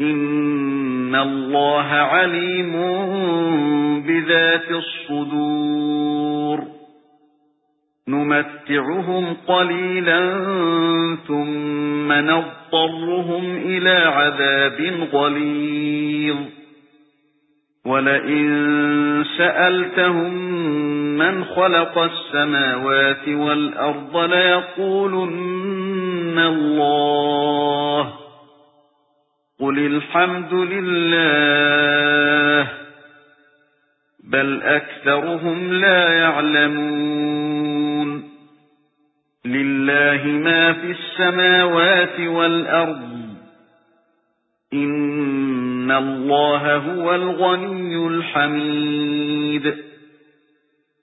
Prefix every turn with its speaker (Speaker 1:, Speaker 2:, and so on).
Speaker 1: إِنَّ اللَّهَ عَلِيمٌ بِذَاتِ الصُّدُورِ نُمَتِّعُهُمْ قَلِيلًا ثُمَّ نَضْطَرُّهُمْ إِلَى عَذَابٍ غَلِيظٍ وَلَئِن سَأَلْتَهُم مَّنْ خَلَقَ السَّمَاوَاتِ وَالْأَرْضَ لَيَقُولُنَّ اللَّهُ قُلِ الْحَمْدُ لِلَّهِ بَلْ أَكْثَرُهُمْ لَا يَعْلَمُونَ لِلَّهِ مَا فِي السَّمَاوَاتِ وَالْأَرْضِ إِنَّ اللَّهَ هُوَ الْغَنِيُّ الْحَمِيدُ